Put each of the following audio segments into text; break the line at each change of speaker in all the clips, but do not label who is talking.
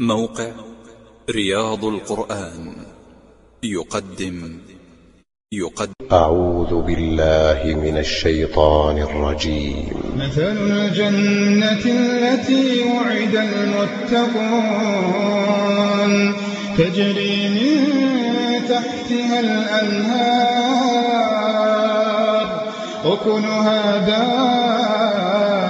موقع رياض القرآن. يقدم. يقدم.
أعوذ بالله من الشيطان الرجيم.
مثل الجنة التي وعد المتقون. تجري من تحتها الأنهار. أكلها دائم.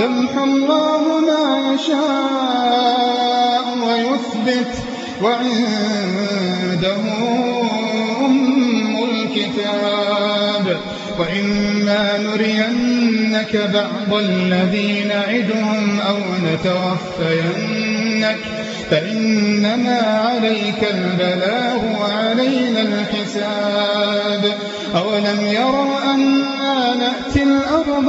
يمحو الله ما يشاء ويثبت وعنده أم الكتاب. وإما نرينك بعض الذي نعدهم أو نتوفينك. فإنما عليك البلاغ وعلينا الحساب. أولم يروا أنا نأتي الأرض